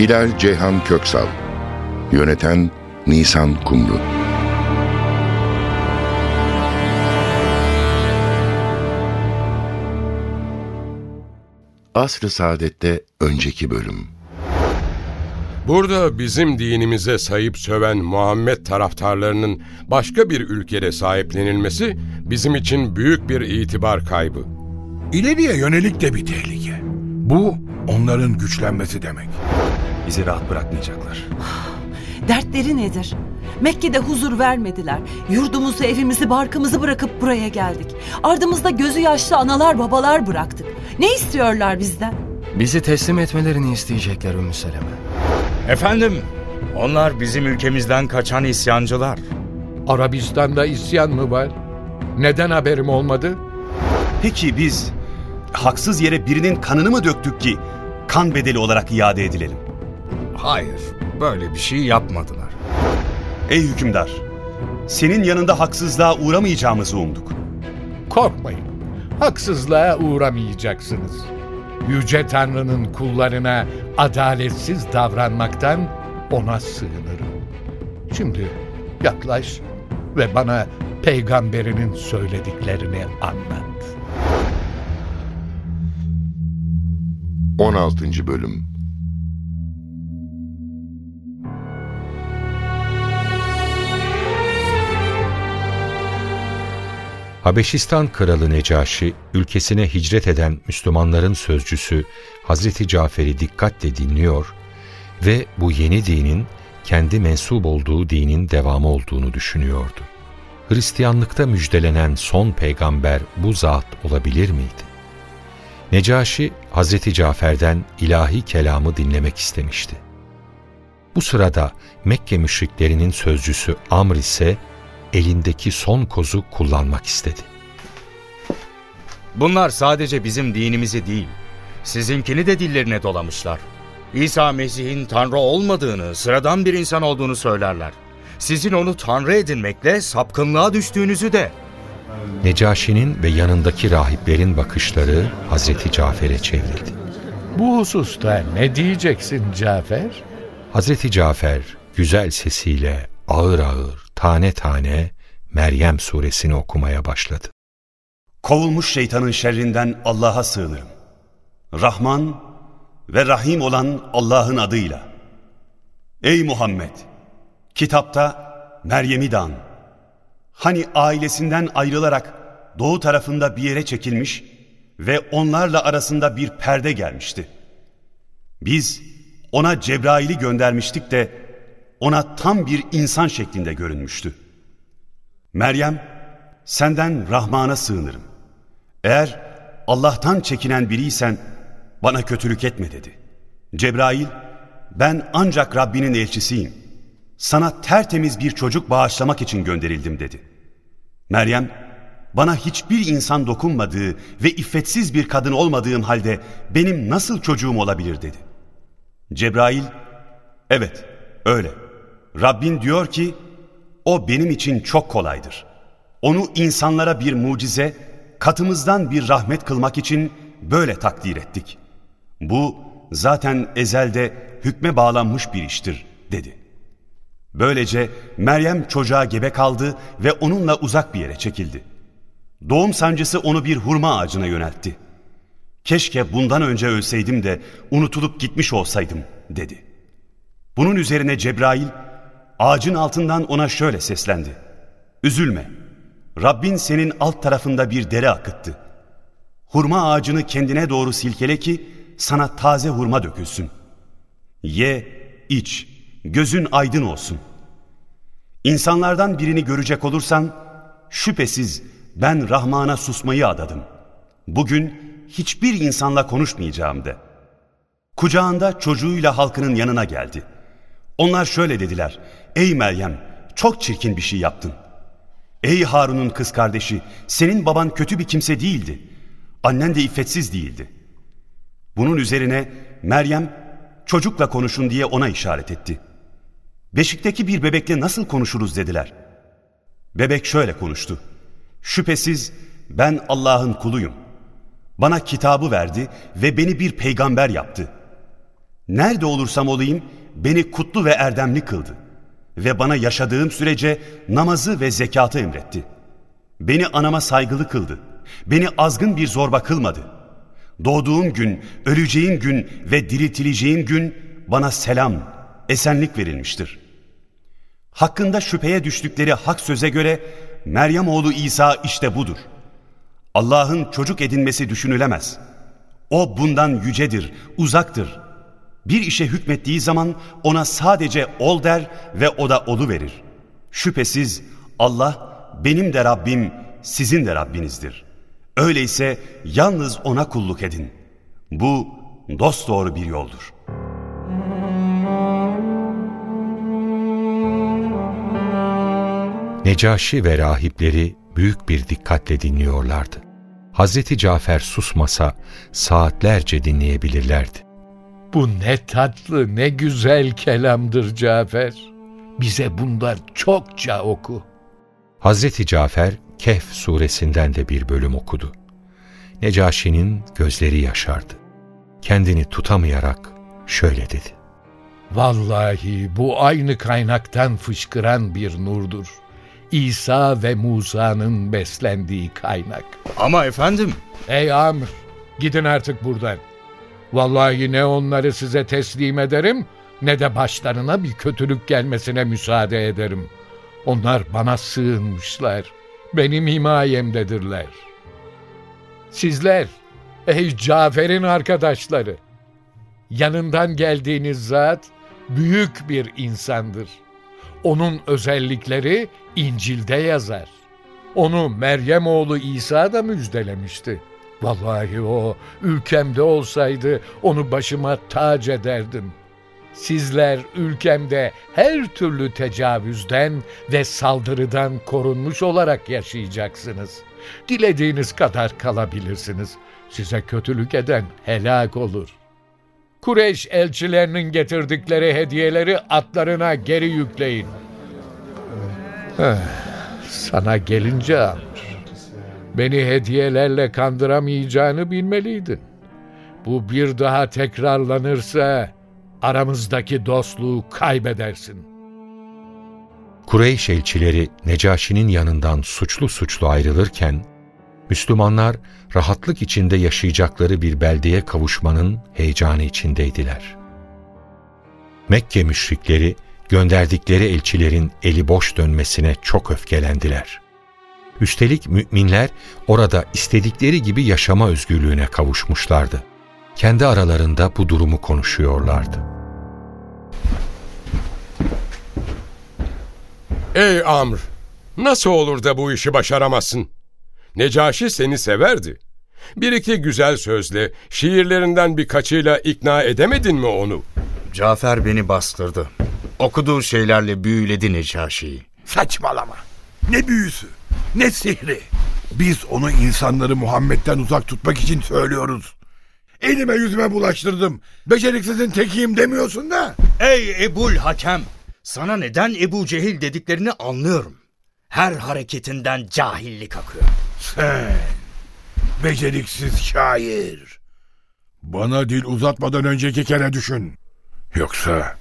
Hilal Ceyhan Köksal Yöneten Nisan Kumru Asr-ı Saadet'te önceki bölüm Burada bizim dinimize sayıp söven Muhammed taraftarlarının başka bir ülkede sahiplenilmesi bizim için büyük bir itibar kaybı. İleriye yönelik de bir tehlike. Bu onların güçlenmesi demek. Bizi rahat bırakmayacaklar. Dertleri nedir? Mekke'de huzur vermediler. Yurdumuzu, evimizi, barkımızı bırakıp buraya geldik. Ardımızda gözü yaşlı analar babalar bıraktık. Ne istiyorlar bizden? Bizi teslim etmelerini isteyecekler Ümmü Seleme. Efendim, onlar bizim ülkemizden kaçan isyancılar. Arabistan'da isyan mı var? Neden haberim olmadı? Peki biz haksız yere birinin kanını mı döktük ki kan bedeli olarak iade edilelim? Hayır, böyle bir şey yapmadılar. Ey hükümdar, senin yanında haksızlığa uğramayacağımızı umduk. Korkmayın. Haksızlığa uğramayacaksınız. Yüce Tanrı'nın kullarına adaletsiz davranmaktan ona sığınırım. Şimdi yaklaş ve bana peygamberinin söylediklerini anlat. 16. Bölüm Habeşistan Kralı Necaşi, ülkesine hicret eden Müslümanların sözcüsü Hazreti Cafer'i dikkatle dinliyor ve bu yeni dinin kendi mensup olduğu dinin devamı olduğunu düşünüyordu. Hristiyanlıkta müjdelenen son peygamber bu zat olabilir miydi? Necaşi, Hazreti Cafer'den ilahi kelamı dinlemek istemişti. Bu sırada Mekke müşriklerinin sözcüsü Amr ise elindeki son kozu kullanmak istedi. Bunlar sadece bizim dinimizi değil, sizinkini de dillerine dolamışlar. İsa Mesih'in Tanrı olmadığını, sıradan bir insan olduğunu söylerler. Sizin onu Tanrı edinmekle sapkınlığa düştüğünüzü de. Necaşi'nin ve yanındaki rahiplerin bakışları Hazreti Cafer'e çevrildi. Bu hususta ne diyeceksin Cafer? Hazreti Cafer güzel sesiyle ağır ağır, tane tane Meryem suresini okumaya başladı. Kovulmuş şeytanın şerrinden Allah'a sığınırım. Rahman ve Rahim olan Allah'ın adıyla. Ey Muhammed! Kitapta Meryem'i de an. Hani ailesinden ayrılarak doğu tarafında bir yere çekilmiş ve onlarla arasında bir perde gelmişti. Biz ona Cebrail'i göndermiştik de ona tam bir insan şeklinde görünmüştü. Meryem, senden Rahman'a sığınırım. Eğer Allah'tan çekinen biriysen bana kötülük etme dedi. Cebrail, ben ancak Rabbinin elçisiyim. Sana tertemiz bir çocuk bağışlamak için gönderildim dedi. Meryem, bana hiçbir insan dokunmadığı ve iffetsiz bir kadın olmadığım halde benim nasıl çocuğum olabilir dedi. Cebrail, evet öyle. Rabbin diyor ki, o benim için çok kolaydır. Onu insanlara bir mucize, katımızdan bir rahmet kılmak için böyle takdir ettik. Bu zaten ezelde hükme bağlanmış bir iştir dedi. Böylece Meryem çocuğa gebe kaldı ve onunla uzak bir yere çekildi. Doğum sancısı onu bir hurma ağacına yöneltti. Keşke bundan önce ölseydim de unutulup gitmiş olsaydım dedi. Bunun üzerine Cebrail ağacın altından ona şöyle seslendi. Üzülme, Rabbin senin alt tarafında bir dere akıttı. Hurma ağacını kendine doğru silkele ki sana taze hurma dökülsün. Ye, iç, gözün aydın olsun. İnsanlardan birini görecek olursan, şüphesiz ben Rahman'a susmayı adadım. Bugün hiçbir insanla konuşmayacağım de. Kucağında çocuğuyla halkının yanına geldi. Onlar şöyle dediler. Ey Meryem çok çirkin bir şey yaptın. Ey Harun'un kız kardeşi senin baban kötü bir kimse değildi. Annen de iffetsiz değildi. Bunun üzerine Meryem çocukla konuşun diye ona işaret etti. Beşikteki bir bebekle nasıl konuşuruz dediler. Bebek şöyle konuştu. Şüphesiz ben Allah'ın kuluyum. Bana kitabı verdi ve beni bir peygamber yaptı. Nerede olursam olayım beni kutlu ve erdemli kıldı. Ve bana yaşadığım sürece namazı ve zekatı emretti. Beni anama saygılı kıldı. Beni azgın bir zorba kılmadı. Doğduğum gün, öleceğim gün ve diriltileceğim gün bana selam, esenlik verilmiştir. Hakkında şüpheye düştükleri hak söze göre Meryem oğlu İsa işte budur. Allah'ın çocuk edinmesi düşünülemez. O bundan yücedir, uzaktır. Bir işe hükmettiği zaman ona sadece ol der ve o da olu verir. Şüphesiz Allah benim de Rabbim, sizin de Rabbinizdir. Öyleyse yalnız ona kulluk edin. Bu dosdoğru bir yoldur. Necaşi ve rahipleri büyük bir dikkatle dinliyorlardı. Hazreti Cafer susmasa saatlerce dinleyebilirlerdi. Bu ne tatlı, ne güzel kelamdır Cafer. Bize bundan çokça oku. Hazreti Cafer Kehf suresinden de bir bölüm okudu. Necaşi'nin gözleri yaşardı. Kendini tutamayarak şöyle dedi. Vallahi bu aynı kaynaktan fışkıran bir nurdur. İsa ve Musa'nın beslendiği kaynak. Ama efendim... Ey Amr, gidin artık buradan. Vallahi ne onları size teslim ederim, ne de başlarına bir kötülük gelmesine müsaade ederim. Onlar bana sığınmışlar, benim himayemdedirler. Sizler, ey Cafer'in arkadaşları, yanından geldiğiniz zat büyük bir insandır. Onun özellikleri İncil'de yazar. Onu Meryem oğlu İsa da müjdelemişti. Vallahi o ülkemde olsaydı onu başıma tac ederdim. Sizler ülkemde her türlü tecavüzden ve saldırıdan korunmuş olarak yaşayacaksınız. Dilediğiniz kadar kalabilirsiniz. Size kötülük eden helak olur. Kureyş elçilerinin getirdikleri hediyeleri atlarına geri yükleyin. Eh, sana gelince Amr, beni hediyelerle kandıramayacağını bilmeliydin. Bu bir daha tekrarlanırsa aramızdaki dostluğu kaybedersin. Kureyş elçileri Necaşi'nin yanından suçlu suçlu ayrılırken, Müslümanlar rahatlık içinde yaşayacakları bir beldeye kavuşmanın heyecanı içindeydiler. Mekke müşrikleri gönderdikleri elçilerin eli boş dönmesine çok öfkelendiler. Üstelik müminler orada istedikleri gibi yaşama özgürlüğüne kavuşmuşlardı. Kendi aralarında bu durumu konuşuyorlardı. Ey Amr! Nasıl olur da bu işi başaramazsın? Necaşi seni severdi. Bir iki güzel sözle, şiirlerinden birkaçıyla ikna edemedin mi onu? Cafer beni bastırdı. Okuduğu şeylerle büyüledi Necaşi'yi. Saçmalama. Ne büyüsü, ne sihri. Biz onu insanları Muhammed'den uzak tutmak için söylüyoruz. Elime yüzüme bulaştırdım. Beceriksizin tekiyim demiyorsun da. Ey Ebul Hakem! Sana neden Ebu Cehil dediklerini anlıyorum. Her hareketinden cahillik akıyor. Sen, beceriksiz şair. Bana dil uzatmadan önceki kere düşün. Yoksa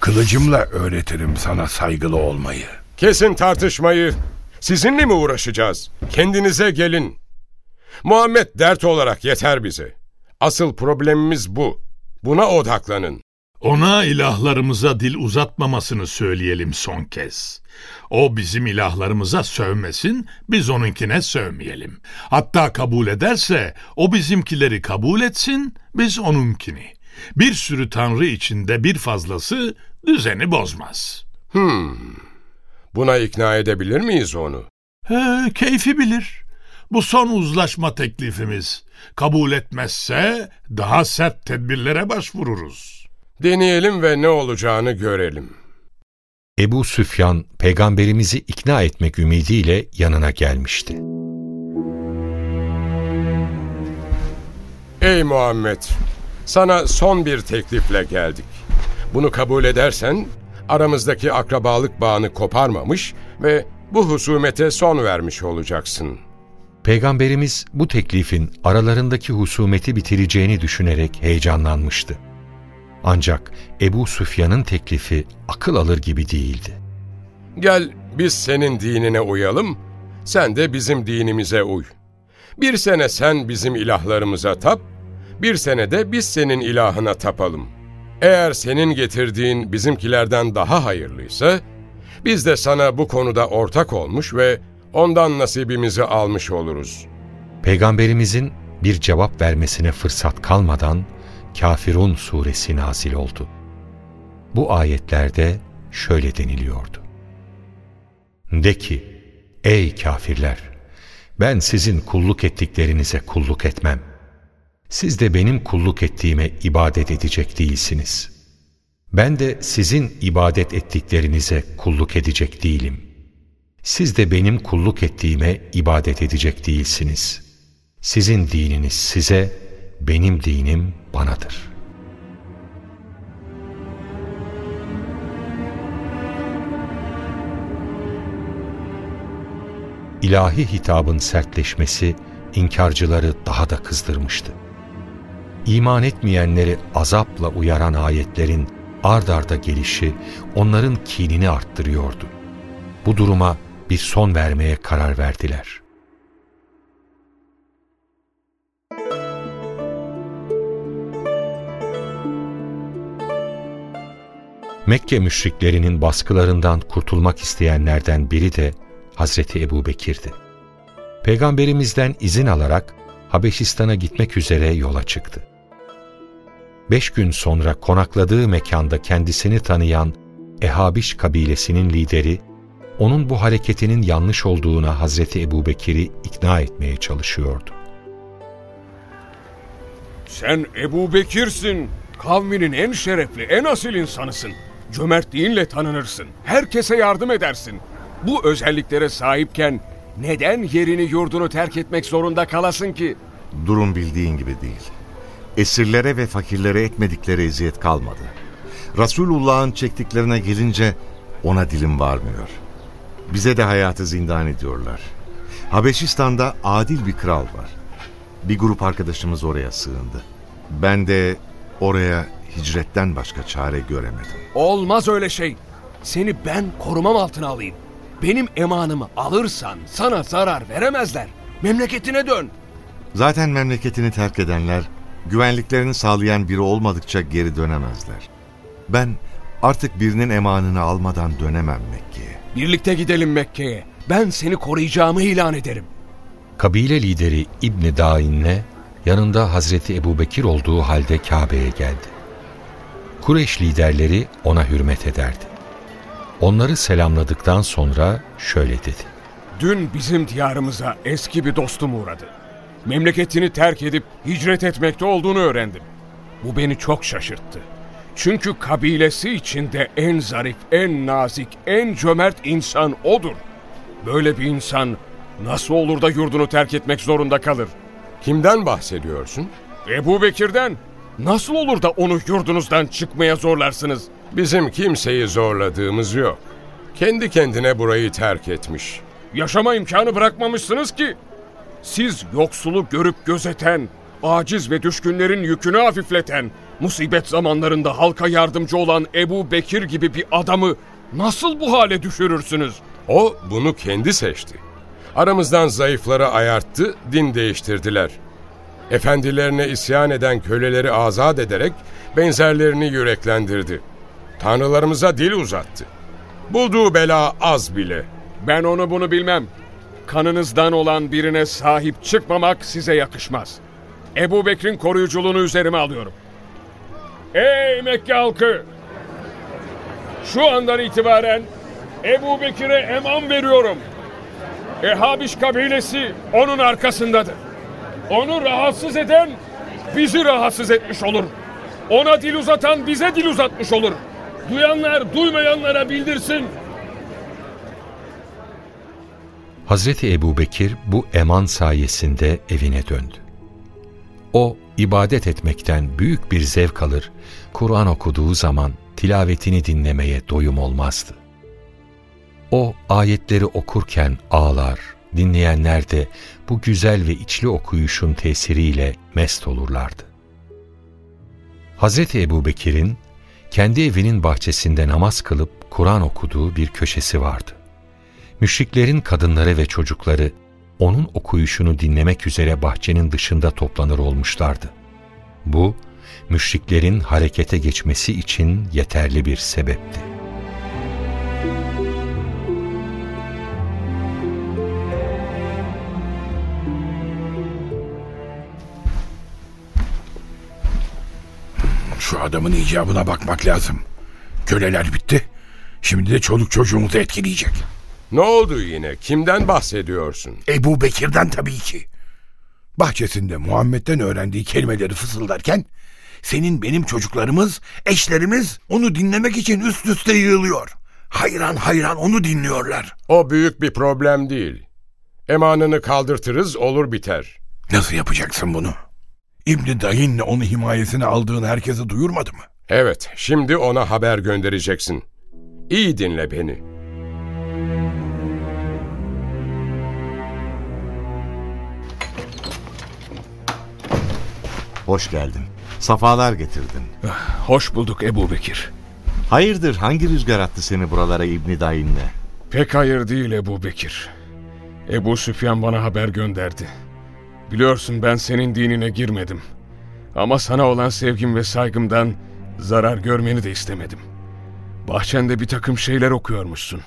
kılıcımla öğretirim sana saygılı olmayı. Kesin tartışmayı. Sizinle mi uğraşacağız? Kendinize gelin. Muhammed dert olarak yeter bize. Asıl problemimiz bu. Buna odaklanın. Ona ilahlarımıza dil uzatmamasını söyleyelim son kez. O bizim ilahlarımıza sövmesin, biz onunkine sövmeyelim. Hatta kabul ederse o bizimkileri kabul etsin, biz onunkini. Bir sürü tanrı içinde bir fazlası düzeni bozmaz. Hmm. Buna ikna edebilir miyiz onu? He, keyfi bilir. Bu son uzlaşma teklifimiz. Kabul etmezse daha sert tedbirlere başvururuz. Deneyelim ve ne olacağını görelim. Ebu Süfyan peygamberimizi ikna etmek ümidiyle yanına gelmişti. Ey Muhammed! Sana son bir teklifle geldik. Bunu kabul edersen aramızdaki akrabalık bağını koparmamış ve bu husumete son vermiş olacaksın. Peygamberimiz bu teklifin aralarındaki husumeti bitireceğini düşünerek heyecanlanmıştı. Ancak Ebu Süfyan'ın teklifi akıl alır gibi değildi. Gel biz senin dinine uyalım, sen de bizim dinimize uy. Bir sene sen bizim ilahlarımıza tap, bir sene de biz senin ilahına tapalım. Eğer senin getirdiğin bizimkilerden daha hayırlıysa, biz de sana bu konuda ortak olmuş ve ondan nasibimizi almış oluruz. Peygamberimizin bir cevap vermesine fırsat kalmadan Kafirun suresi nazil oldu. Bu ayetlerde şöyle deniliyordu. De ki, ey kafirler! Ben sizin kulluk ettiklerinize kulluk etmem. Siz de benim kulluk ettiğime ibadet edecek değilsiniz. Ben de sizin ibadet ettiklerinize kulluk edecek değilim. Siz de benim kulluk ettiğime ibadet edecek değilsiniz. Sizin dininiz size, benim dinim banadır. İlahi hitabın sertleşmesi inkarcıları daha da kızdırmıştı. İman etmeyenleri azapla uyaran ayetlerin ard arda gelişi onların kinini arttırıyordu. Bu duruma bir son vermeye karar verdiler. Mekke müşriklerinin baskılarından kurtulmak isteyenlerden biri de Hazreti Ebu Bekir'di. Peygamberimizden izin alarak Habeşistan'a gitmek üzere yola çıktı. Beş gün sonra konakladığı mekanda kendisini tanıyan Ehabiş kabilesinin lideri, onun bu hareketinin yanlış olduğuna Hazreti Ebu Bekir'i ikna etmeye çalışıyordu. Sen Ebu Bekir'sin. Kavminin en şerefli, en asil insanısın. Cömertliğinle tanınırsın. Herkese yardım edersin. Bu özelliklere sahipken neden yerini yurdunu terk etmek zorunda kalasın ki? Durum bildiğin gibi değil. Esirlere ve fakirlere etmedikleri eziyet kalmadı. Resulullah'ın çektiklerine gelince ona dilim varmıyor. Bize de hayatı zindan ediyorlar. Habeşistan'da adil bir kral var. Bir grup arkadaşımız oraya sığındı. Ben de oraya hicretten başka çare göremedim. Olmaz öyle şey. Seni ben korumam altına alayım. Benim emanımı alırsan sana zarar veremezler. Memleketine dön. Zaten memleketini terk edenler güvenliklerini sağlayan biri olmadıkça geri dönemezler. Ben artık birinin emanını almadan dönemem Mekke'ye. Birlikte gidelim Mekke'ye. Ben seni koruyacağımı ilan ederim. Kabile lideri İbni Dain'le yanında Hazreti Ebu Bekir olduğu halde Kabe'ye geldi. Kureyş liderleri ona hürmet ederdi. Onları selamladıktan sonra şöyle dedi. Dün bizim diyarımıza eski bir dostum uğradı. Memleketini terk edip hicret etmekte olduğunu öğrendim. Bu beni çok şaşırttı. Çünkü kabilesi içinde en zarif, en nazik, en cömert insan odur. Böyle bir insan nasıl olur da yurdunu terk etmek zorunda kalır? Kimden bahsediyorsun? Ebu Bekir'den. Nasıl olur da onu yurdunuzdan çıkmaya zorlarsınız? Bizim kimseyi zorladığımız yok. Kendi kendine burayı terk etmiş. Yaşama imkanı bırakmamışsınız ki. Siz yoksulu görüp gözeten, aciz ve düşkünlerin yükünü hafifleten, musibet zamanlarında halka yardımcı olan Ebu Bekir gibi bir adamı nasıl bu hale düşürürsünüz? O bunu kendi seçti. Aramızdan zayıfları ayarttı, din değiştirdiler. Efendilerine isyan eden köleleri azat ederek benzerlerini yüreklendirdi. Tanrılarımıza dil uzattı. Bulduğu bela az bile. Ben onu bunu bilmem. Kanınızdan olan birine sahip çıkmamak size yakışmaz. Ebu Bekir'in koruyuculuğunu üzerime alıyorum. Ey Mekke halkı! Şu andan itibaren Ebu Bekir'e eman veriyorum. Ehabiş kabilesi onun arkasındadır. Onu rahatsız eden bizi rahatsız etmiş olur. Ona dil uzatan bize dil uzatmış olur. Duyanlar duymayanlara bildirsin. Hazreti Ebubekir bu eman sayesinde evine döndü. O ibadet etmekten büyük bir zevk alır, Kur'an okuduğu zaman tilavetini dinlemeye doyum olmazdı. O ayetleri okurken ağlar, dinleyenler de bu güzel ve içli okuyuşun tesiriyle mest olurlardı. Hazreti Ebubekir'in kendi evinin bahçesinde namaz kılıp Kur'an okuduğu bir köşesi vardı. Müşriklerin kadınları ve çocukları onun okuyuşunu dinlemek üzere bahçenin dışında toplanır olmuşlardı. Bu, müşriklerin harekete geçmesi için yeterli bir sebepti. Şu adamın icabına bakmak lazım. Köleler bitti. Şimdi de çoluk çocuğumuzu etkileyecek. Ne oldu yine? Kimden bahsediyorsun? Ebu Bekir'den tabii ki. Bahçesinde Muhammed'den öğrendiği kelimeleri fısıldarken senin benim çocuklarımız, eşlerimiz onu dinlemek için üst üste yığılıyor. Hayran hayran onu dinliyorlar. O büyük bir problem değil. Emanını kaldırtırız olur biter. Nasıl yapacaksın bunu? İbni Dayin'le onu himayesine aldığın herkese duyurmadı mı? Evet, şimdi ona haber göndereceksin. İyi dinle beni. Hoş geldin. Safalar getirdin. Hoş bulduk Ebu Bekir. Hayırdır hangi rüzgar attı seni buralara İbni Dayin'le? Pek hayır değil Ebu Bekir. Ebu Süfyan bana haber gönderdi. Biliyorsun ben senin dinine girmedim. Ama sana olan sevgim ve saygımdan zarar görmeni de istemedim. Bahçende bir takım şeyler okuyormuşsun.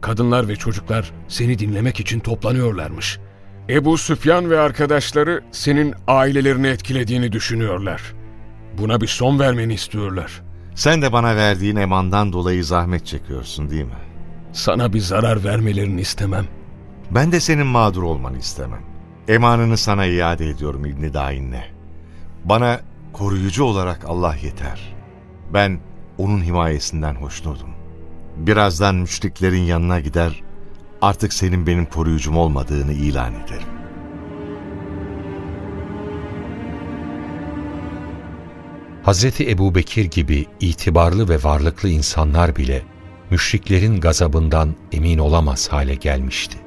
Kadınlar ve çocuklar seni dinlemek için toplanıyorlarmış. Ebu Süfyan ve arkadaşları senin ailelerini etkilediğini düşünüyorlar. Buna bir son vermeni istiyorlar. Sen de bana verdiğin emandan dolayı zahmet çekiyorsun değil mi? Sana bir zarar vermelerini istemem. Ben de senin mağdur olmanı istemem. Emanını sana iade ediyorum İbni Dain'le. Bana koruyucu olarak Allah yeter. Ben onun himayesinden hoşnutum. Birazdan müşriklerin yanına gider, artık senin benim koruyucum olmadığını ilan ederim. Hazreti Ebubekir gibi itibarlı ve varlıklı insanlar bile müşriklerin gazabından emin olamaz hale gelmişti.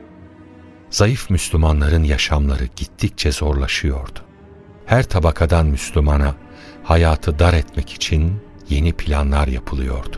Zayıf Müslümanların yaşamları gittikçe zorlaşıyordu. Her tabakadan Müslümana hayatı dar etmek için yeni planlar yapılıyordu.